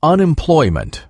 Unemployment.